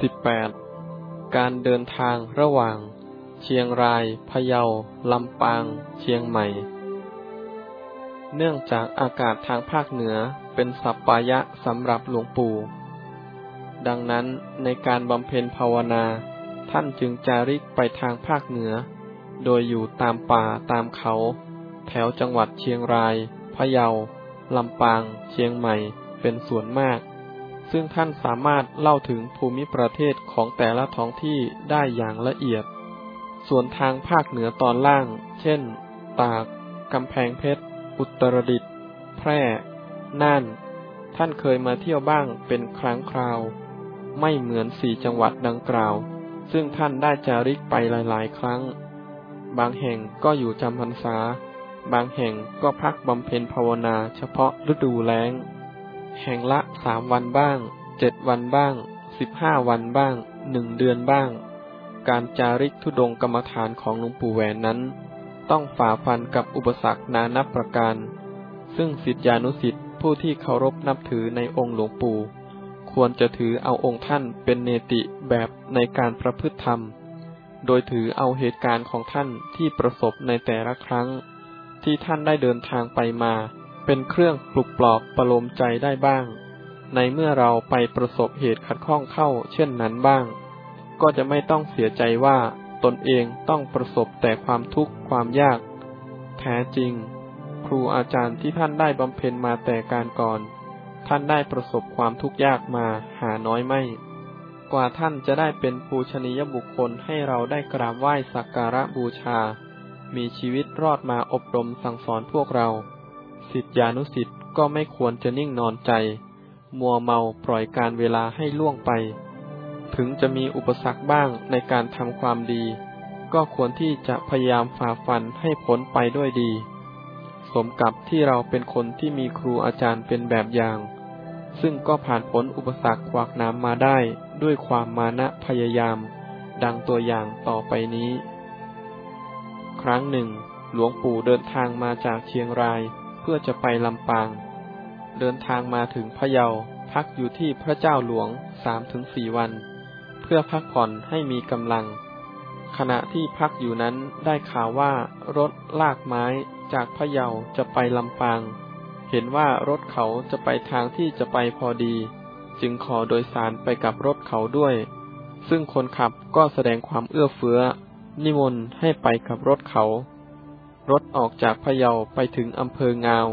สิบแปดการเดินทางระหว่าง เชียงราย พะเยา ลำปาง เชียงใหม่ เนื่องจากอากาศทางภาคเหนือเป็นสัปปายะสำหรับหลวงปู่ ดังนั้นในการบำเพ็ญภาวนา ท่านจึงจาริกไปทางภาคเหนือ โดยอยู่ตามป่าตามเขา แถวจังหวัดเชียงราย พะเยา ลำปาง เชียงใหม่ เป็นส่วนมาก ซึ่งท่านสามารถเล่าถึงภูมิประเทศของแต่ละท้องที่ได้อย่างละเอียด ส่วนทางภาคเหนือตอนล่าง เช่น ตาก กำแพงเพชร อุตรดิตถ์ แพร่ น่าน ท่านเคยมาเที่ยวบ้างเป็นครั้งคราว ไม่เหมือนสี่จังหวัดดังกล่าว ซึ่งท่านได้จาริกไปหลาย ๆ ครั้ง บางแห่งก็อยู่จำพรรษา บางแห่งก็พักบำเพ็ญภาวนาเฉพาะฤดูแล้ง แห่งละสามวันบ้างเจ็ดวันบ้างสิบห้าวันบ้างหนึ่งเดือนบ้าง การจาริกทุดงกรรมฐานของหลวงปู่แหวนนั้น ต้องฝ่าฟันกับอุปสรรคนานับประการ ซึ่งสิทธิานุสิทธิผู้ที่เคารพนับถือในองค์หลวงปู่ ควรจะถือเอาองค์ท่านเป็นเนติแบบในการประพฤติธรรม โดยถือเอาเหตุการณ์ของท่านที่ประสบในแต่ละครั้ง ที่ท่านได้เดินทางไปมา เป็นเครื่องปลุกปลอบประโลมใจได้บ้าง ในเมื่อเราไปประสบเหตุขัดข้องเข้าเช่นนั้นบ้าง ก็จะไม่ต้องเสียใจว่าตนเองต้องประสบแต่ความทุกข์ความยาก แท้จริง ครูอาจารย์ที่ท่านได้บำเพ็ญมาแต่การก่อน ท่านได้ประสบความทุกข์ยากมาหาน้อยไม่ กว่าท่านจะได้เป็นปูชนียบุคคลให้เราได้กราบไหว้สักการะบูชา มีชีวิตรอดมาอบรมสั่งสอนพวกเรา สิทธิานุสิทธิ์ก็ไม่ควรจะนิ่งนอนใจ มัวเมาปล่อยการเวลาให้ล่วงไป ถึงจะมีอุปสรรคบ้างในการทำความดี ก็ควรที่จะพยายามฝ่าฟันให้พ้นไปด้วยดี สมกับที่เราเป็นคนที่มีครูอาจารย์เป็นแบบอย่าง ซึ่งก็ผ่านพ้นอุปสรรคขวากน้ำมาได้ด้วยความมานะพยายาม ดังตัวอย่างต่อไปนี้ ครั้งหนึ่ง หลวงปู่เดินทางมาจากเชียงราย เพื่อจะไปลำปาง เดินทางมาถึงพะเยา พักอยู่ที่พระเจ้าหลวงสามถึงสี่วัน เพื่อพักผ่อนให้มีกำลัง ขณะที่พักอยู่นั้นได้ข่าวว่ารถลากไม้จากพะเยาจะไปลำปาง เห็นว่ารถเขาจะไปทางที่จะไปพอดี จึงขอโดยสารไปกับรถเขาด้วย ซึ่งคนขับก็แสดงความเอื้อเฟื้อ นิมนต์ให้ไปกับรถเขา รถออกจากพะเยาไปถึงอำเภองาว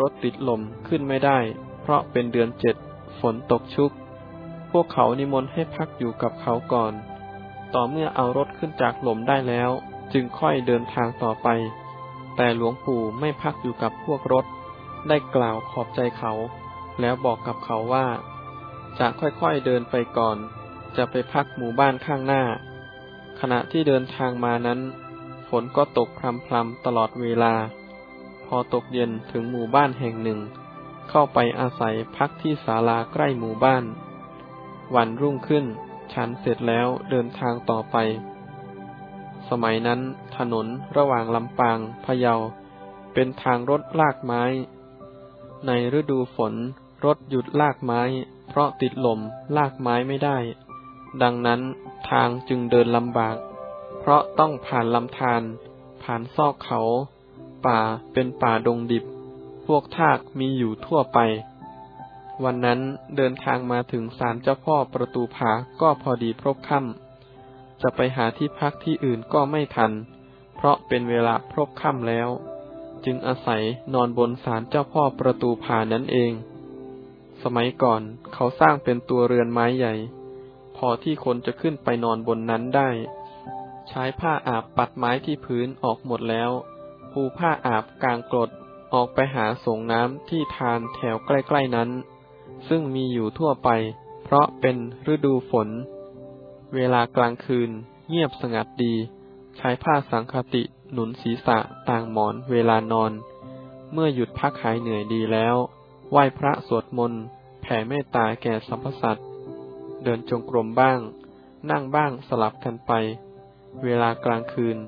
รถติดลมขึ้นไม่ได้ เพราะเป็นเดือนเจ็ด ฝนตกชุก พวกเขานิมนต์ให้พักอยู่กับเขาก่อน ต่อเมื่อเอารถขึ้นจากลมได้แล้ว จึงค่อยเดินทางต่อไป แต่หลวงปู่ไม่พักอยู่กับพวกรถ ได้กล่าวขอบใจเขา แล้วบอกกับเขาว่า จะค่อยๆเดินไปก่อน จะไปพักหมู่บ้านข้างหน้า ขณะที่เดินทางมานั้น ฝนก็ตกพรำๆตลอดเวลา พอตกเย็นถึงหมู่บ้านแห่งหนึ่ง เข้าไปอาศัยพักที่ศาลาใกล้หมู่บ้าน วันรุ่งขึ้น ฉันเสร็จแล้วเดินทางต่อไป สมัยนั้นถนนระหว่างลำปางพะเยา เป็นทางรถลากไม้ ในฤดูฝนรถหยุดลากไม้ เพราะติดลมลากไม้ไม่ได้ ดังนั้นทางจึงเดินลำบาก เพราะต้องผ่านลำธารผ่านซอกเขา ป่าเป็นป่าดงดิบ พวกทากมีอยู่ทั่วไป วันนั้นเดินทางมาถึงศาลเจ้าพ่อประตูผาก็พอดีพบค่ำจะไปหาที่พักที่อื่นก็ไม่ทัน เพราะเป็นเวลาพบค่ำแล้ว จึงอาศัยนอนบนศาลเจ้าพ่อประตูผานั้นเอง สมัยก่อนเขาสร้างเป็นตัวเรือนไม้ใหญ่ พอที่คนจะขึ้นไปนอนบนนั้นได้ ใช้ผ้าอาบปัดไม้ที่พื้นออกหมดแล้ว ปูผ้าอาบกลางกรดออกไปหาส่งน้ำที่ทานแถวใกล้ๆนั้น ซึ่งมีอยู่ทั่วไป เพราะเป็นฤดูฝน เวลากลางคืน เงียบสงัดดี ใช้ผ้าสังคติหนุนศีรษะต่างหมอนเวลานอน เมื่อหยุดพักหายเหนื่อยดีแล้ว ไหว้พระสวดมนต์แผ่เมตตาแก่สรรพสัตว์ เดินจงกรมบ้าง นั่งบ้างสลับกันไป เวลากลางคืน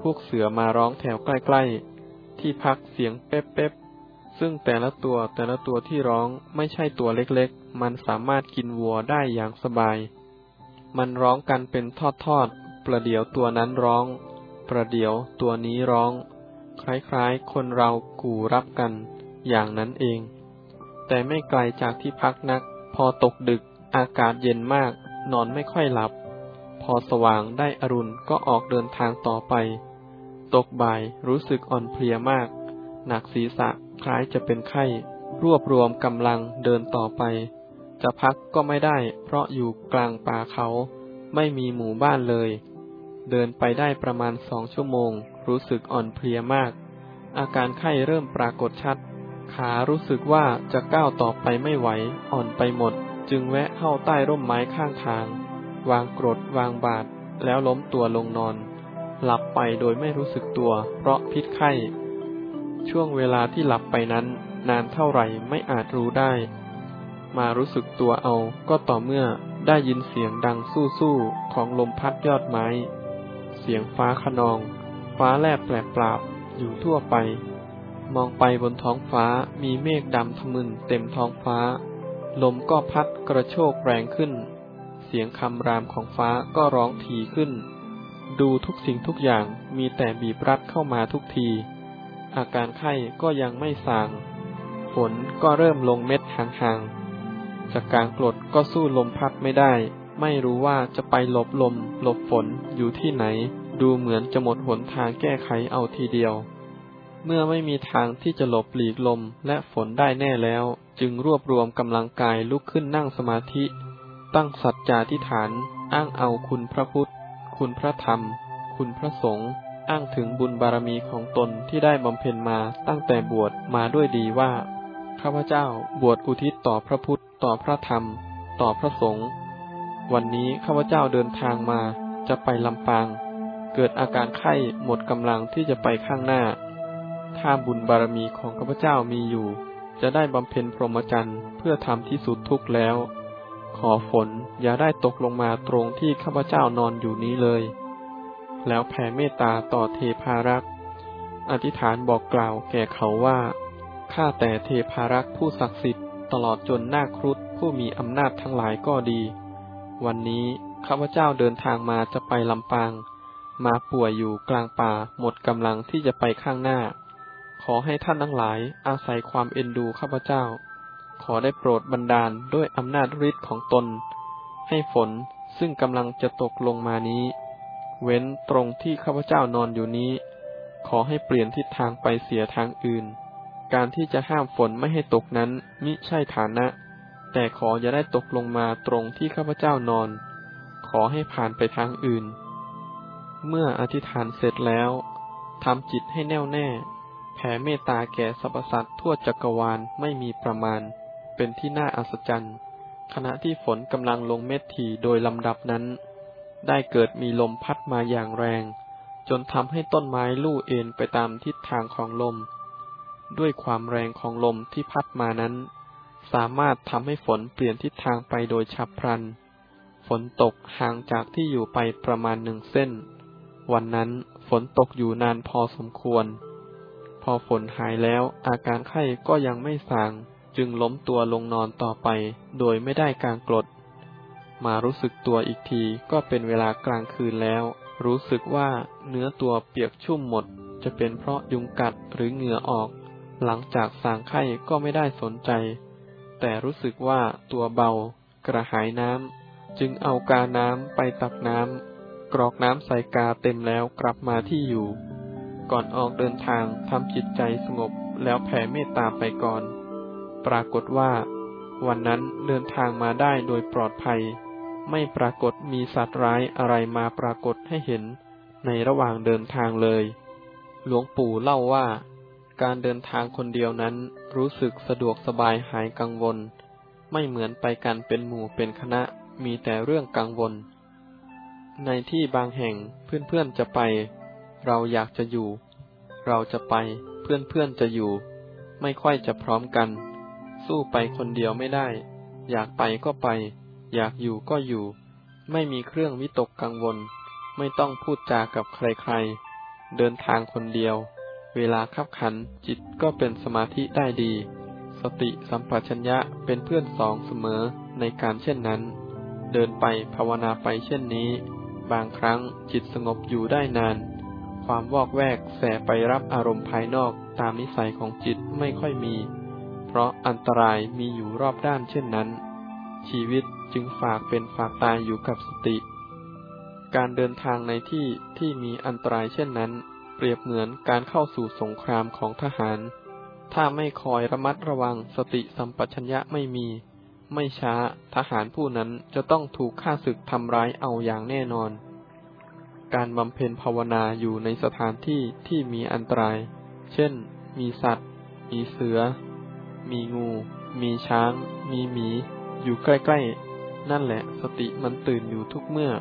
พวกเสือมาร้องแถวใกล้ๆ ที่พักเสียงเป๊บๆ ซึ่งแต่ละตัวแต่ละตัวที่ร้องไม่ใช่ตัวเล็กๆ มันสามารถกินวัวได้อย่างสบาย มันร้องกันเป็นทอดๆ ประเดี๋ยวตัวนั้นร้อง ประเดี๋ยวตัวนี้ร้อง คล้ายๆ คนเรากู่รับกัน อย่างนั้นเอง แต่ไม่ไกลจากที่พักนัก พอตกดึกอากาศเย็นมาก นอนไม่ค่อยหลับ พอสว่างได้อรุณก็ออกเดินทางต่อไป ตกบ่ายรู้สึกอ่อนเพลียมาก หนักศีรษะคล้ายจะเป็นไข้ รวบรวมกำลังเดินต่อไป จะพักก็ไม่ได้ เพราะอยู่กลางป่าเขา ไม่มีหมู่บ้านเลย เดินไปได้ประมาณสองชั่วโมง รู้สึกอ่อนเพลียมาก อาการไข้เริ่มปรากฏชัด ขารู้สึกว่าจะก้าวต่อไปไม่ไหว อ่อนไปหมด จึงแวะเข้าใต้ร่มไม้ข้างทาง วางกรดวางบาดแล้วล้มตัวลงนอน หลับไปโดยไม่รู้สึกตัว เพราะพิษไข้ ช่วงเวลาที่หลับไปนั้น นานเท่าไหร่ไม่อาจรู้ได้ มารู้สึกตัวเอาก็ต่อเมื่อได้ยินเสียงดังสู้ๆของลมพัดยอดไม้ เสียงฟ้าขนอง ฟ้าแลบแปลกปราบอยู่ทั่วไป มองไปบนท้องฟ้ามีเมฆดำทะมึนเต็มท้องฟ้า ลมก็พัดกระโชกแรงขึ้น เสียงคำรามของฟ้าก็ร้องถี่ขึ้น ดูทุกสิ่งทุกอย่างมีแต่บีบรัดเข้ามาทุกที อาการไข้ก็ยังไม่สาง ฝนก็เริ่มลงเม็ดห่างๆจากกลางกรดก็สู้ลมพัดไม่ได้ ไม่รู้ว่าจะไปหลบลมหลบฝนอยู่ที่ไหน ดูเหมือนจะหมดหนทางแก้ไขเอาทีเดียว เมื่อไม่มีทางที่จะหลบหลีกลมและฝนได้แน่แล้ว จึงรวบรวมกำลังกายลุกขึ้นนั่งสมาธิ ตั้งสัจจาธิฐาน อ้างเอาคุณพระพุทธ คุณพระธรรม คุณพระสงฆ์ อ้างถึงบุญบารมีของตนที่ได้บำเพ็ญมาตั้งแต่บวชมาด้วยดีว่า ข้าพเจ้าบวชอุทิศต่อพระพุทธ ต่อพระธรรม ต่อพระสงฆ์ วันนี้ข้าพเจ้าเดินทางมาจะไปลำปาง เกิดอาการไข้หมดกำลังที่จะไปข้างหน้า ถ้าบุญบารมีของข้าพเจ้ามีอยู่ จะได้บำเพ็ญพรหมจรรย์เพื่อทำที่สุดทุกแล้ว อฝนอย่าได้ตกลงมาตรงที่ข้าพเจ้านอนอยู่นี้เลย แล้วแผ่เมตตาต่อเทพารักษ์ อธิษฐานบอกกล่าวแก่เขาว่า ข้าแต่เทพารักษ์ผู้ศักดิ์สิทธิ์ตลอดจนนาครุฑผู้มีอำนาจทั้งหลายก็ดี วันนี้ข้าพเจ้าเดินทางมาจะไปลำปาง มาป่วยอยู่กลางป่าหมดกำลังที่จะไปข้างหน้า ขอให้ท่านทั้งหลายอาศัยความเอ็นดูข้าพเจ้า ขอได้โปรดบันดาลด้วยอำนาจฤทธิ์ของตน ให้ฝนซึ่งกำลังจะตกลงมานี้ เว้นตรงที่ข้าพเจ้านอนอยู่นี้ ขอให้เปลี่ยนทิศทางไปเสียทางอื่น การที่จะห้ามฝนไม่ให้ตกนั้นมิใช่ฐานะ แต่ขออย่าได้ตกลงมาตรงที่ข้าพเจ้านอน ขอให้ผ่านไปทางอื่น เมื่ออธิษฐานเสร็จแล้วทำจิตให้แน่วแน่ แผ่เมตตาแก่สรรพสัตว์ทั่วจักรวาลไม่มีประมาณ เป็นที่น่าอัศจรรย์ ขณะที่ฝนกำลังลงเม็ดถี่โดยลำดับนั้น ได้เกิดมีลมพัดมาอย่างแรง จนทำให้ต้นไม้ลู่เอ็นไปตามทิศทางของลม ด้วยความแรงของลมที่พัดมานั้น สามารถทำให้ฝนเปลี่ยนทิศทางไปโดยฉับพลัน ฝนตกห่างจากที่อยู่ไปประมาณหนึ่งเส้น วันนั้นฝนตกอยู่นานพอสมควร พอฝนหายแล้วอาการไข้ก็ยังไม่สาง จึงล้มตัวลงนอนต่อไป โดยไม่ได้การกรด มารู้สึกตัวอีกทีก็เป็นเวลากลางคืนแล้ว รู้สึกว่าเนื้อตัวเปียกชุ่มหมด จะเป็นเพราะยุงกัดหรือเหงื่อออก หลังจากสางไข้ก็ไม่ได้สนใจ แต่รู้สึกว่าตัวเบา กระหายน้ำ จึงเอากาน้ำไปตักน้ำ กรอกน้ำใส่กาเต็มแล้วกลับมาที่อยู่ ก่อนออกเดินทางทำจิตใจสงบแล้วแผ่เมตตาไปก่อน ปรากฏว่า วันนั้นเดินทางมาได้โดยปลอดภัย ไม่ปรากฏมีสัตว์ร้ายอะไรมาปรากฏให้เห็นในระหว่างเดินทางเลย หลวงปู่เล่าว่า การเดินทางคนเดียวนั้นรู้สึกสะดวกสบายหายกังวล ไม่เหมือนไปกันเป็นหมู่เป็นคณะมีแต่เรื่องกังวล ในที่บางแห่งเพื่อนๆจะไป เราอยากจะอยู่ เราจะไปเพื่อนๆจะอยู่ ไม่ค่อยจะพร้อมกัน สู้ไปคนเดียวไม่ได้ อยากไปก็ไป อยากอยู่ก็อยู่ ไม่มีเครื่องวิตกกังวล ไม่ต้องพูดจากับใครๆ เดินทางคนเดียว เวลาขับขันจิตก็เป็นสมาธิได้ดี สติสัมปชัญญะเป็นเพื่อนสองเสมอในการเช่นนั้น เดินไปภาวนาไปเช่นนี้ บางครั้งจิตสงบอยู่ได้นาน ความวอกแวกแสไปรับอารมณ์ภายนอกตามนิสัยของจิตไม่ค่อยมี เพราะอันตรายมีอยู่รอบด้านเช่นนั้น ชีวิตจึงฝากเป็นฝากตายอยู่กับสติ การเดินทางในที่ที่มีอันตรายเช่นนั้น เปรียบเหมือนการเข้าสู่สงครามของทหาร ถ้าไม่คอยระมัดระวังสติสัมปชัญญะไม่มี ไม่ช้าทหารผู้นั้นจะต้องถูกฆ่าศึกทำร้ายเอาอย่างแน่นอน การบำเพ็ญภาวนาอยู่ในสถานที่ที่มีอันตราย เช่น มีสัตว์ มีเสือ มีงู มีช้าง มีหมี อยู่ใกล้ๆ นั่นแหละ สติมันตื่นอยู่ทุกเมื่อ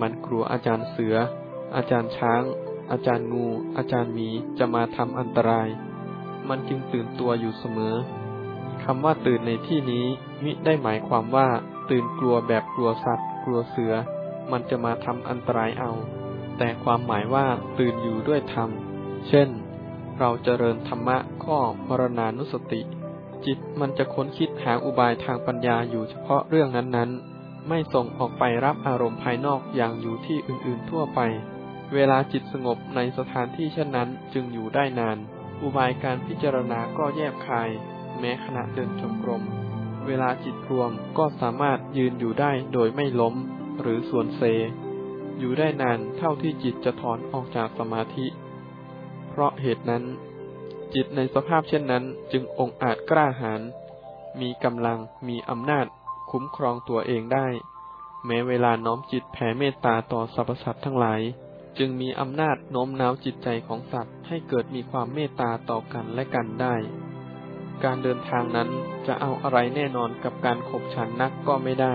มันกลัวอาจารย์เสือ อาจารย์ช้าง อาจารย์งู อาจารย์หมีจะมาทำอันตราย มันจึงตื่นตัวอยู่เสมอคำว่าตื่นในที่นี้มิได้หมายความว่า ตื่นกลัวแบบกลัวสัตว์ กลัวเสือ มันจะมาทำอันตรายเอา แต่ความหมายว่าตื่นอยู่ด้วยธรรม เช่น เราเจริญธรรมะข้อมรณานุสติ จิตมันจะค้นคิดหาอุบายทางปัญญาอยู่เฉพาะเรื่องนั้นๆ ไม่ส่งออกไปรับอารมณ์ภายนอกอย่างอยู่ที่อื่นๆทั่วไป เวลาจิตสงบในสถานที่เช่นนั้นจึงอยู่ได้นาน อุบายการพิจารณาก็แยบคาย แม้ขณะเดินจงกรม เวลาจิตรวมก็สามารถยืนอยู่ได้โดยไม่ล้ม หรือส่วนเซ อยู่ได้นานเท่าที่จิตจะถอนออกจากสมาธิ เพราะเหตุนั้น จิตในสภาพเช่นนั้น จึงองอาจกล้าหาญมีกำลังมีอำนาจ คุ้มครองตัวเองได้ แม้เวลาน้อมจิตแผ่เมตตาต่อสรรพสัตว์ทั้งหลาย จึงมีอำนาจโน้มน้าวจิตใจของสัตว์ ให้เกิดมีความเมตตาต่อกันและกันได้ การเดินทางนั้นจะเอาอะไรแน่นอนกับการขบฉันนักก็ไม่ได้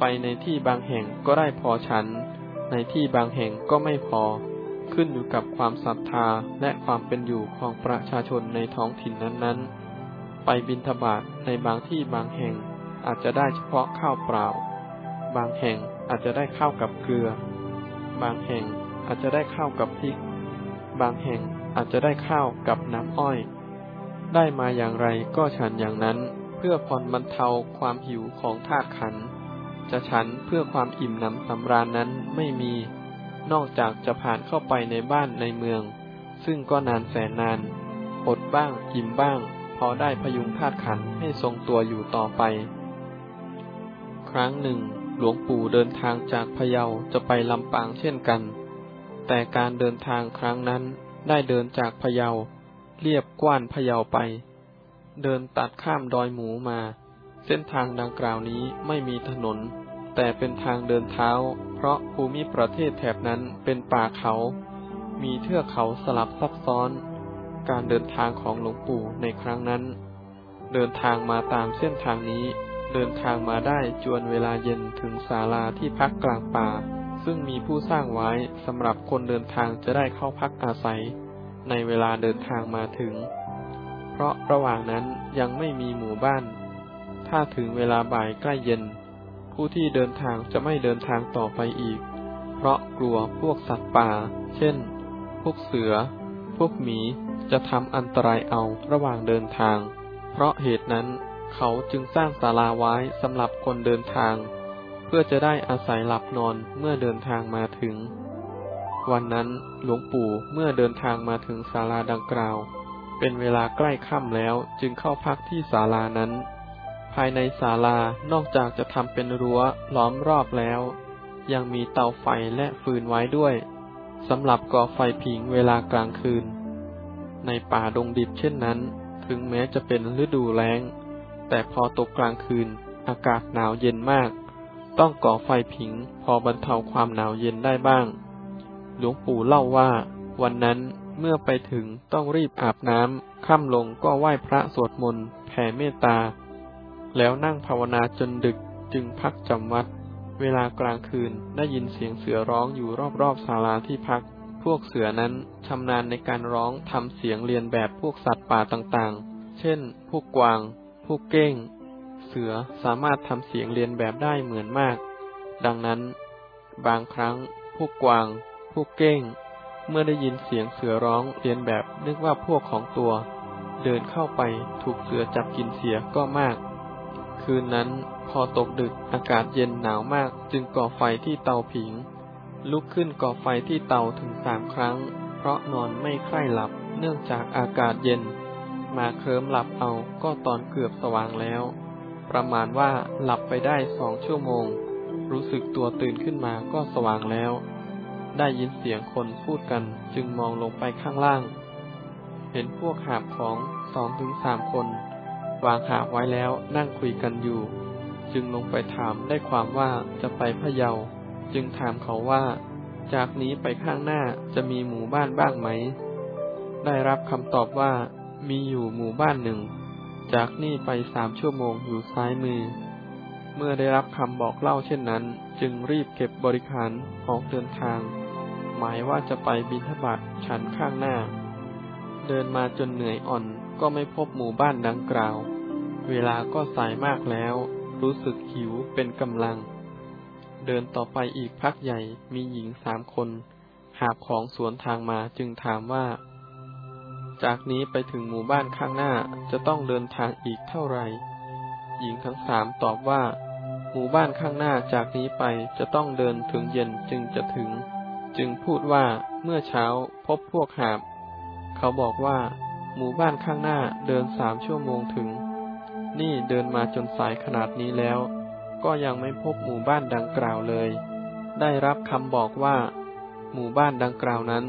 ไปในที่บางแห่งก็ได้พอฉัน ในที่บางแห่งก็ไม่พอ ขึ้นอยู่กับความศรัทธาและความเป็นอยู่ของประชาชนในท้องถิ่นนั้นๆ ไปบินทบาทในบางที่บางแห่งอาจจะได้เฉพาะข้าวเปล่า บางแห่งอาจจะได้ข้าวกับเกลือ บางแห่งอาจจะได้ข้าวกับพริก บางแห่งอาจจะได้ข้าวกับน้ำอ้อย ได้มาอย่างไรก็ฉันอย่างนั้น เพื่อผ่อนบรรเทาความหิวของธาตุขัน จะฉันเพื่อความอิ่มหนำสำราญนั้นไม่มี นอกจากจะผ่านเข้าไปในบ้านในเมือง ซึ่งก็นานแสนนาน อดบ้างอิ่มบ้าง พอได้พยุงธาตุขันให้ทรงตัวอยู่ต่อไป ครั้งหนึ่ง หลวงปู่เดินทางจากพะเยาจะไปลำปางเช่นกัน แต่การเดินทางครั้งนั้นได้เดินจากพะเยา เรียบกว้านพะเยาไป เดินตัดข้ามดอยหมูมา เส้นทางดังกล่าวนี้ไม่มีถนน แต่เป็นทางเดินเท้า เพราะภูมิประเทศแถบนั้นเป็นป่าเขา มีเทือกเขาสลับซับซ้อน การเดินทางของหลวงปู่ในครั้งนั้น เดินทางมาตามเส้นทางนี้ เดินทางมาได้จวนเวลาเย็นถึงศาลาที่พักกลางป่า ซึ่งมีผู้สร้างไว้สำหรับคนเดินทางจะได้เข้าพักอาศัย ในเวลาเดินทางมาถึง เพราะระหว่างนั้นยังไม่มีหมู่บ้าน ถ้าถึงเวลาบ่ายใกล้เย็น ผู้ที่เดินทางจะไม่เดินทางต่อไปอีก เพราะกลัวพวกสัตว์ป่า เช่น พวกเสือ พวกหมี จะทำอันตรายเอาระหว่างเดินทาง เพราะเหตุนั้นเขาจึงสร้างศาลาไว้สำหรับคนเดินทาง เพื่อจะได้อาศัยหลับนอนเมื่อเดินทางมาถึง วันนั้นหลวงปู่เมื่อเดินทางมาถึงศาลาดังกล่าว เป็นเวลาใกล้ค่ำแล้วจึงเข้าพักที่ศาลานั้น ภายในศาลานอกจากจะทำเป็นรั้วล้อมรอบแล้ว ยังมีเตาไฟและฟืนไว้ด้วยสำหรับก่อไฟผิงเวลากลางคืน ในป่าดงดิบเช่นนั้น ถึงแม้จะเป็นฤดูแล้ง แต่พอตกกลางคืน อากาศหนาวเย็นมาก ต้องก่อไฟผิงพอบรรเทาความหนาวเย็นได้บ้าง หลวงปู่เล่าว่า วันนั้นเมื่อไปถึงต้องรีบอาบน้ำค่ำลงก็ไหว้พระสวดมนต์แผ่เมตตา แล้วนั่งภาวนาจนดึกจึงพักจำวัด เวลากลางคืนได้ยินเสียงเสือร้องอยู่รอบๆศาลาที่พัก พวกเสือนั้นชำนาญในการร้องทำเสียงเรียนแบบพวกสัตว์ป่าต่างๆ เช่น พวกกวาง พวกเก้ง เสือสามารถทำเสียงเรียนแบบได้เหมือนมาก ดังนั้น บางครั้ง พวกกวาง พวกเก้ง เมื่อได้ยินเสียงเสือร้องเรียนแบบนึกว่าพวกของตัว เดินเข้าไปถูกเสือจับกินเสียก็มาก คืนนั้น พอตกดึกอากาศเย็นหนาวมากจึงก่อไฟที่เตาผิง ลุกขึ้นก่อไฟที่เตาถึงสามครั้ง เพราะนอนไม่ใคร่หลับเนื่องจากอากาศเย็น มาเคลิ้มหลับเอาก็ตอนเกือบสว่างแล้ว ประมาณว่าหลับไปได้สองชั่วโมง รู้สึกตัวตื่นขึ้นมาก็สว่างแล้ว ได้ยินเสียงคนพูดกันจึงมองลงไปข้างล่าง เห็นพวกหาบของสองถึงสามคน วางหาไว้แล้วนั่งคุยกันอยู่ จึงลงไปถามได้ความว่าจะไปพะเยา จึงถามเขาว่า จากนี้ไปข้างหน้าจะมีหมู่บ้านบ้างไหม ได้รับคำตอบว่า มีอยู่หมู่บ้านหนึ่ง จากนี่ไปสามชั่วโมงอยู่ซ้ายมือ เมื่อได้รับคำบอกเล่าเช่นนั้น จึงรีบเก็บบริขารออกเดินทาง หมายว่าจะไปบิณฑบาตฉันข้างหน้า เดินมาจนเหนื่อยอ่อน ก็ไม่พบหมู่บ้านดังกล่าว เวลาก็สายมากแล้ว รู้สึกหิวเป็นกำลัง เดินต่อไปอีกพักใหญ่มีหญิงสามคน หาบของสวนทางมาจึงถามว่า จากนี้ไปถึงหมู่บ้านข้างหน้าจะต้องเดินทางอีกเท่าไหร่ หญิงทั้งสามตอบว่า หมู่บ้านข้างหน้าจากนี้ไปจะต้องเดินถึงเย็นจึงจะถึง จึงพูดว่าเมื่อเช้าพบพวกหาบ เขาบอกว่า หมู่บ้านข้างหน้าเดินสามชั่วโมงถึง นี่เดินมาจนสายขนาดนี้แล้ว ก็ยังไม่พบหมู่บ้านดังกล่าวเลย ได้รับคำบอกว่า หมู่บ้านดังกล่าวนั้น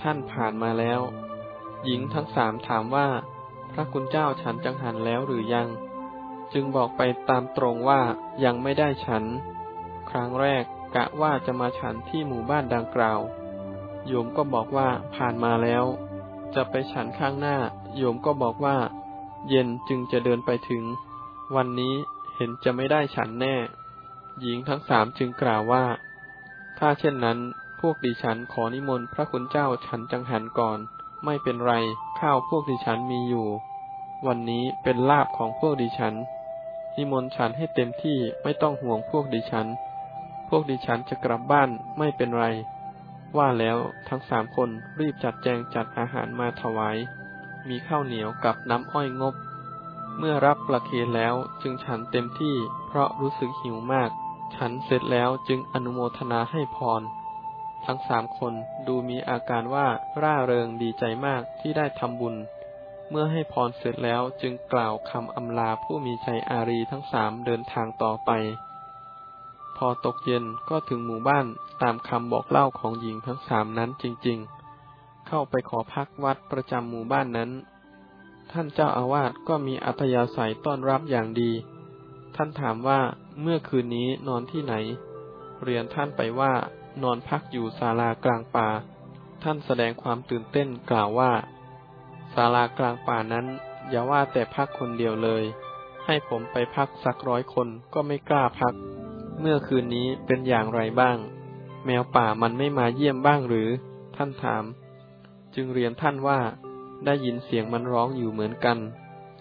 ท่านผ่านมาแล้ว หญิงทั้งสามถามว่า พระคุณเจ้าฉันจังหันแล้วหรือยัง จึงบอกไปตามตรงว่ายังไม่ได้ฉัน ครั้งแรกกะว่าจะมาฉันที่หมู่บ้านดังกล่าว โยมก็บอกว่าผ่านมาแล้ว จะไปฉันข้างหน้า โยมก็บอกว่า เย็นจึงจะเดินไปถึง วันนี้เห็นจะไม่ได้ฉันแน่ หญิงทั้งสามจึงกล่าวว่า ถ้าเช่นนั้น พวกดิฉันขอนิมนต์พระคุณเจ้าฉันจังหันก่อน ไม่เป็นไรข้าวพวกดิฉันมีอยู่ วันนี้เป็นลาบของพวกดิฉัน นิมนต์ฉันให้เต็มที่ไม่ต้องห่วงพวกดิฉัน พวกดิฉันจะกลับบ้านไม่เป็นไร ว่าแล้วทั้งสามคนรีบจัดแจงจัดอาหารมาถวาย มีข้าวเหนียวกับน้ำอ้อยงบ เมื่อรับประเคนแล้วจึงฉันเต็มที่เพราะรู้สึกหิวมาก ฉันเสร็จแล้วจึงอนุโมทนาให้พร ทั้งสามคนดูมีอาการว่าร่าเริงดีใจมากที่ได้ทำบุญ เมื่อให้พรเสร็จแล้วจึงกล่าวคำอำลาผู้มีใจอารีทั้งสามเดินทางต่อไป พอตกเย็นก็ถึงหมู่บ้านตามคำบอกเล่าของหญิงทั้งสามนั้นจริงๆ เข้าไปขอพักวัดประจำหมู่บ้านนั้น ท่านเจ้าอาวาสก็มีอัธยาศัยต้อนรับอย่างดี ท่านถามว่าเมื่อคืนนี้นอนที่ไหน เรียนท่านไปว่านอนพักอยู่ศาลากลางป่า ท่านแสดงความตื่นเต้นกล่าวว่าศาลากลางป่านั้น อย่าว่าแต่พักคนเดียวเลย ให้ผมไปพักสักร้อยคนก็ไม่กล้าพัก เมื่อคืนนี้เป็นอย่างไรบ้าง แมวป่ามันไม่มาเยี่ยมบ้างหรือ ท่านถาม จึงเรียนท่านว่า ได้ยินเสียงมันร้องอยู่เหมือนกัน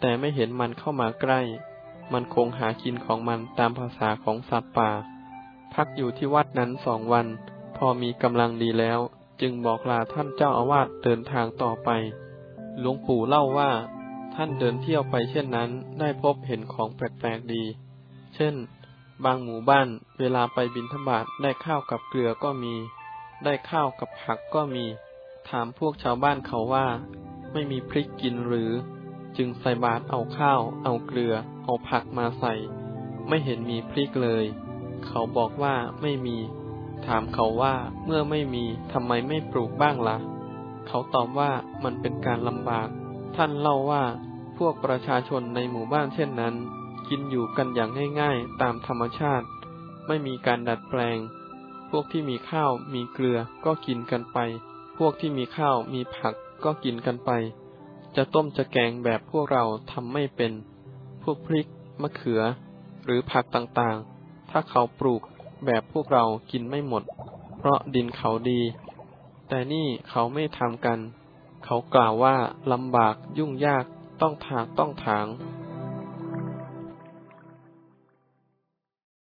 แต่ไม่เห็นมันเข้ามาใกล้ มันคงหากินของมันตามภาษาของสัตว์ป่า พักอยู่ที่วัดนั้นสองวัน พอมีกำลังดีแล้ว จึงบอกลาท่านเจ้าอาวาสเดินทางต่อไป หลวงปู่เล่าว่า ท่านเดินเที่ยวไปเช่นนั้น ได้พบเห็นของแปลกๆดี เช่น บางหมู่บ้านเวลาไปบินทบาทได้ข้าวกับเกลือก็มี ได้ข้าวกับผักก็มี ถามพวกชาวบ้านเขาว่า ไม่มีพริกกินหรือ จึงใส่บาตรเอาข้าว เอาเกลือ เอาผักมาใส่ ไม่เห็นมีพริกเลย เขาบอกว่าไม่มี ถามเขาว่าเมื่อไม่มีทำไมไม่ปลูกบ้างละ่ะ เขาตอบว่ามันเป็นการลำบาก ท่านเล่าว่าพวกประชาชนในหมู่บ้านเช่นนั้น กินอยู่กันอย่างง่ายๆ ตามธรรมชาติ ไม่มีการดัดแปลง พวกที่มีข้าวมีเกลือก็กินกันไป พวกที่มีข้าวมีผักก็กินกันไป จะต้มจะแกงแบบพวกเราทำไม่เป็น พวกพริก มะเขือ หรือผักต่างๆ ถ้าเขาปลูกแบบพวกเรากินไม่หมด เพราะดินเขาดี แต่นี่เขาไม่ทำกัน เขากล่าวว่าลำบากยุ่งยากต้องถากต้องถาง